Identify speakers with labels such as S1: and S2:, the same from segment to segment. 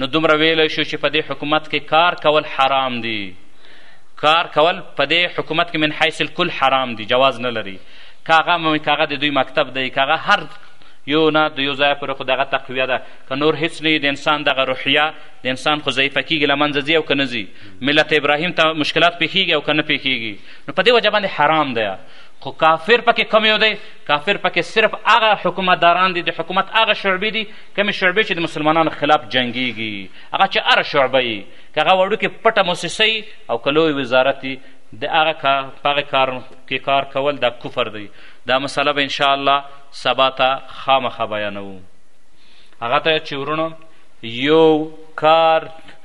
S1: نو دومره ویلی شو چې په دې حکومت کې کار کول حرام دي کار کول په دې حکومت کې من حیث الکل حرام دي جواز نه لري که هغه که هغه د دوی مکتب دی که هغه هر یو نه د یو ځایه پورې خو دغه تقویه ده که نور هیڅ نه د انسان دغه روحیه د انسان خو ضعیفه کېږي له منځه ځي او که نه ځي ملت ابراهیم ته مشکلات پېښېږي او که نه پېښېږي نو په دې وجه باندې حرام دی خو کافر پکې کم یو دی کافر پکې صرف هغه حکومتداران دي د حکومت هغه شعبې دي کومې شعبې چې د مسلمانانو خلاف جنګیږي هغه چې هره شعبه یي که هغه وړوکې پټه موسسه یي او که لوی وزارت یي د هغه کا په هغه کار کې کار کول دا کفر دی دا مسله به انشاءالله سبا ته خامخا بیانوو هغه ته چې ورونو یو کار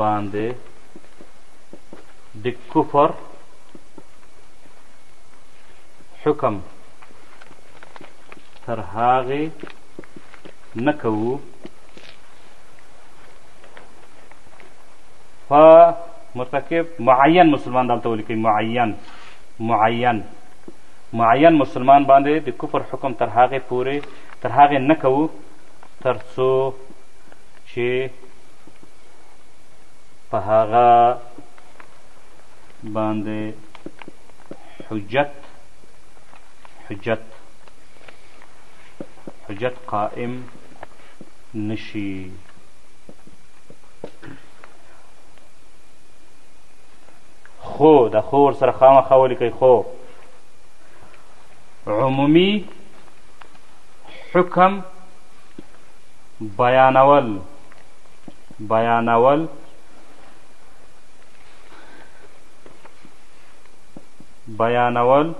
S1: باندې د کفر حکم تر هغې نه کوو په مرتکب معین مسلمان دلته ولیکئ معین معین معین مسلمان باندې د کفر حکم تر هغې پورې تر هغې نه کوو تر څو چي په هغه باندې حجت حجت حجت قائم نشي خو د خو ورسره خامخا ولیکئ خو عمومي حکم بیانول بیانول بیانول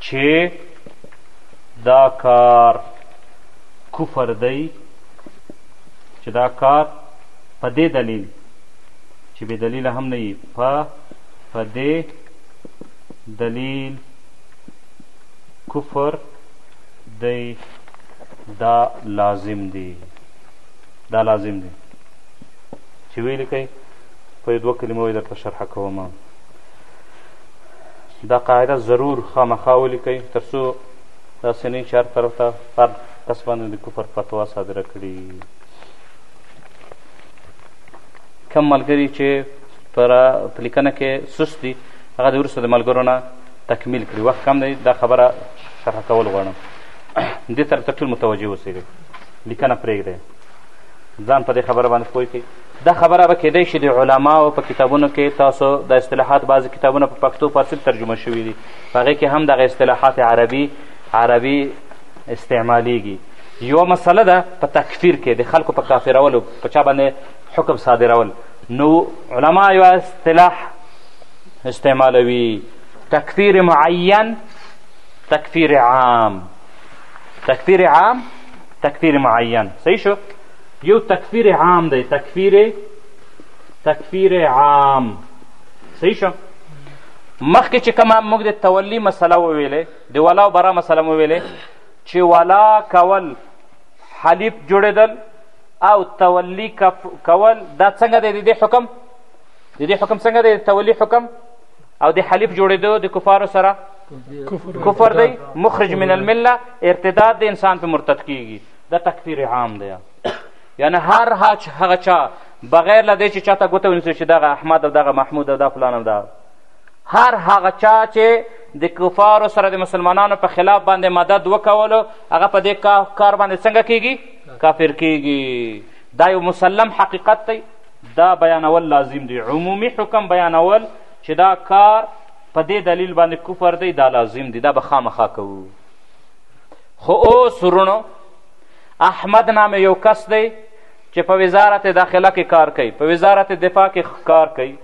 S1: چې دا کار کفر دی چې دا کار په دې دلیل چې بې دلیله هم نه وي په په دې دلیل کفر دی دا لازم دی دا لازم دی چې ویلي کوي په دوه کلمو یې درته شرح کوم دا قاعده ضرور خامخا ولیکئ تر څو داسې نه چې هر طرف ته هر کس باندې د کفر فتوا صادره کړي کم ملګري چې پر لیکنه کې سست دي هغه د وروسته د ملګرو نه تکمیل کړي وخت کم دی دا خبره شرح کول غواړم دې طرف ته ټول متوجه اوسېږئ لیکنه پرېږدئ ځان په دې خبره باندې پوه کړئ دا خبره به کېدای شي د علماو په کتابونو کې تاسو د اصطلاحات بعضې کتابونه په پښتو فارسي ترجمه شوي دي په هغې کې هم دغه اصطلاحات عربي عربي استعمالیږي یوه مسله ده په تکفیر کې د خلکو په کافرولو په چا باندې حکم صادرول نو علما یوه اصطلاح استعمالوي تکفیر معین تکفیر عام تکفیر عام تکفیر معین صحیح شو یو تکفیر عام دی تکفیر تکفیر عام صحیح شو مخکې چې کومه موږ د تولی مسله وویلې د ولا او برا مسله مو ویلې چې ولا کول حلیف جوړېدل او تولی کول دا څنګه دی د دې حکم د دې حکم څنګه دی تولی حکم او د حلیف جوړېدو د کفارو سره کفر دی مخرج من المله ارتداد د انسان په مرتد کیږي دا تکفیر عام دی یعنی هر هغه چا بغیر له دې چې چاته ګوته ونیسو چې دغه احمد او دغه محمود او دا فلان او دا هر هغه چا چې د کفارو سره د مسلمانانو په خلاف باندې مدد وکولو هغه په دې کار باندې څنګه کیږي کافر کیږي دا یو مسلم حقیقت دی دا بیانول لازم دی عمومي حکم بیانول چې دا کار په دې دلیل باندې کفر دی دا لازم دی دا به خامخا کوو خو اوس ورونو احمد نامې یو کس دی چې په وزارت داخله کې کار کوي په وزارت دفاع کې کار کوي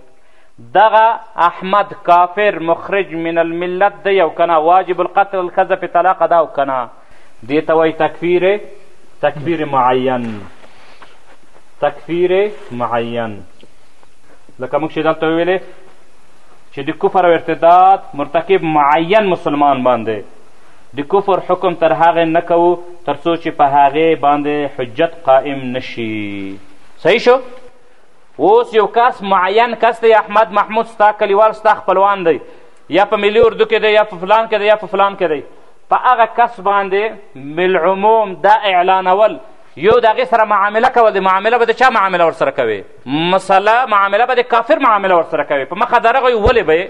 S1: دغه احمد کافر مخرج من الملت دی او کنه واجب القتل الکذب طلاق ده او کنه دې ته وایي تکفیر تکفیر معین تکفیر معین لکه موږ چې دلته وویلې چې د کفر او ارتداد مرتکب معین مسلمان باندې د کفر حکم تر هغې نه کوو تر څو چې په هغې باندې حجت قائم نشي صحیح شو اوس یو کس معین کس دی احمد محمود ستا کلیوال ستا خپلوان دی یا په ملي اردو کې دی یا په فلان کې دی یا په فلان کې دی په هغه کس باندې بالعموم دا اعلانول یو د هغې سره معامله کول دی معامله به د چا معامله ورسره کوې مسله معامله به د کافر معامله ورسره کوې په مخه درغی ولې به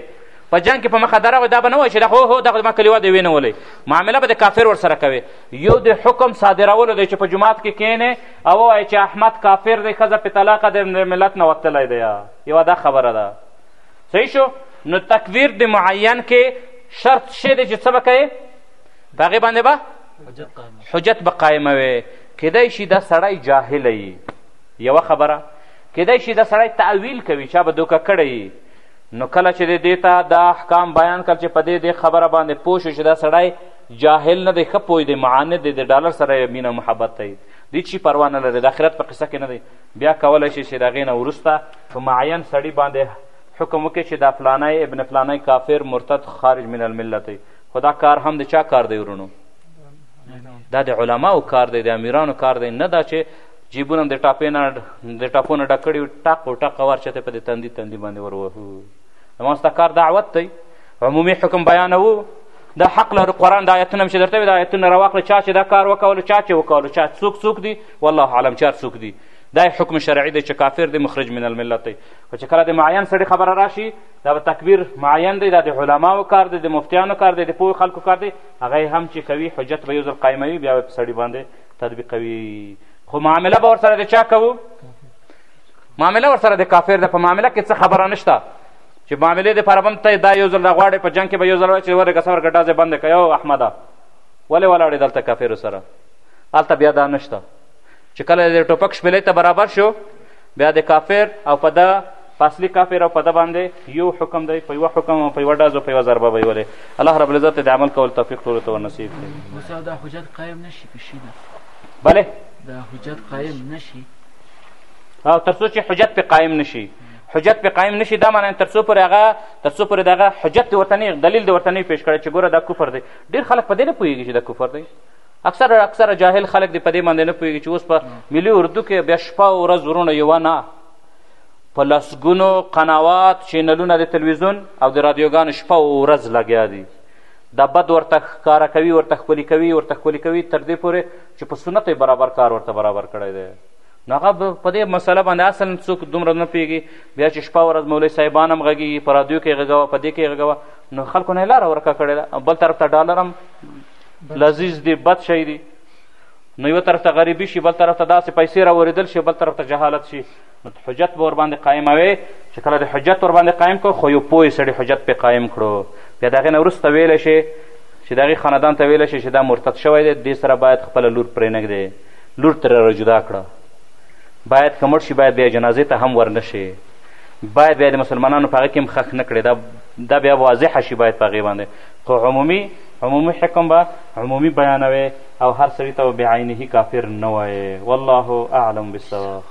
S1: په جنګ کې په مخه درغی دا به نه وایي چې دا خو هو دغه ما کلیوال دی وینه ولې معامله به د کافر ورسره کوې یو د حکم صادرولو دی چې په جماعت کې کینې او ووایي چې احمد کافر دی ښځه په طلاقه د ملت نه وتلی دی یوه دا خبره ده صحیح شو نو تکبیر د معین کې شرط شی دی چې څه به کوې په هغې باندې به حجت به قایمه وې کیدای شي دا سړی جاهل یي یوه خبره کیدای شي دا سړی تعویل کوي چا به دوکه کړی یي نو کله چې د دې ته دا احکام بیان کړ چې په دې دې خبره باندې پوه شو چې دا سړی جاهل نه دی ښه پوه دی معاند دی د ډالر سره یې مینه محبت دی دې چی پروا نه لري د آخرت په قصه کې نه دی بیا کولی شي چې د هغې نه وروسته په معین سړي باندې حکم وکړي چې دا فلانی ابن فلانی کافر مرتد خارج من الملت دی خو دا کار هم د چا کار دی ورونو دا د علماو کار دی د امیرانو کار دی نه دا چې جیبونه د ټاپې نه د ټاپو نه ډک کړي ټاق او ټاقه ورچته په د تندي تندي باندې وروهو زما ستا کار دعوت دی عمومي حکم بیانوو دا حق لرو قرآن د آیتونه هم چې درته وي د آیتونه راواخله چا چې دا کار وکولو چا چې وکولو چا څوک څوک دي والله علم چې هر څوک دي دا حکم شرعي دی چې کافر دی مخرج من الملت دی خو چې کله د معین سړي خبره راشي دا به تکبیر معین دی دا د علماو کار دی د مفتیانو کار دی د پوه خلکو کار دی هغه هم چې کوي حجت به یو ځل قایموي بیا به په سړي باندې تطبیقوي خو معامله به ورسره د چا کوو معامله ورسره د کافر ده په معامله کې څه خبره نشته چې معاملې دپاره به هم ته دا یو ځل راغواړې په جنګ کې به یو ځل وایي چې ورېږه سفر ګټازې بنده کوي او احمده ولې ولاړې دلته کافرو سره هلته بیا دا نشته چې کله د ټوپک شپېلۍ ته برابر شو بیا د کافر او په ده په اصلي کافر او په ده باندې یو حکم دی په یوه حکم او په یوه ډز او په یوه ضربه به یې ولې الله رب العزت د عمل کول توفیق ټولو ته ورنصیب کړي استاد
S2: دا حجت قایم نه شي پېښي ده
S1: بله
S2: دا حجت قایم نه شي
S1: او تر څو چې حجت پې قایم نه شي حجت پې قایم نشي دا معنی تر څو پورې هغه تر څو پورې دغه حجت دې ورته نه دلیل دې ورته نه پیش کړی چې ګوره دا کفر دی ډېر خلک په دې نه پوهېږي چې دا کفر دی اکثر اکثر جاهل خلک دی په دې باندې نه پوهېږي چې اوس په ملي اردو کې بیا شپه او ورځ ورونه یوه نه په لسګونو قنوات چینلونه د تلویزیون او د رادیوګانو شپه او ورځ لګیا دي دا بد ورته ښکاره کوي ورته ښکلي کوي ورته ښکلي کوي تر دې پورې چې په سنت یې برابر کار ورته برابر کړی دی نو هغه په دې مسله باندې اصلا څوک دومره نه پوهېږي بیا چې شپه ورځ مولوي صاحبان هم غږېږي په رادیو کې یې غږوه په دې کې یې غږوه نو خلکو نه یې لاره ورکه کړې ده بل طرف ته ډالر هم لذیذ دي بد شی دي نو یو طرف ته غریبي شي بل طرف ته داسې پیسې راورېدل شي بل طرف ته جهالت شي نو حجت به ورباندې قایموې چې کله د حجت ورباندې قایم کړو خو یو پوه سړي حجت پې قایم کړو بیا د هغې نه وروسته ویلی شي چې د هغې خاندان ته ویلی شي چې دا مرتد شوی دی دې سره باید خپله لور پرې نه ږدې لور ترې راجدا کړه باید که مړ شي باید بیا جنازې ته هم ورنه شي باید بیا د مسلمانانو په هغه کې هم خښ نه کړي دا دا بیا واضحه شي باید په هغې باندې خو عمومي عمومي حکم به عمومي بیانوې او هر سړي ته به بعینه کافر نه وایې والله اعلم بالصواب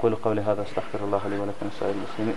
S1: قول قولي هذا استغفر الله لي ولكم ولسائر المسلمين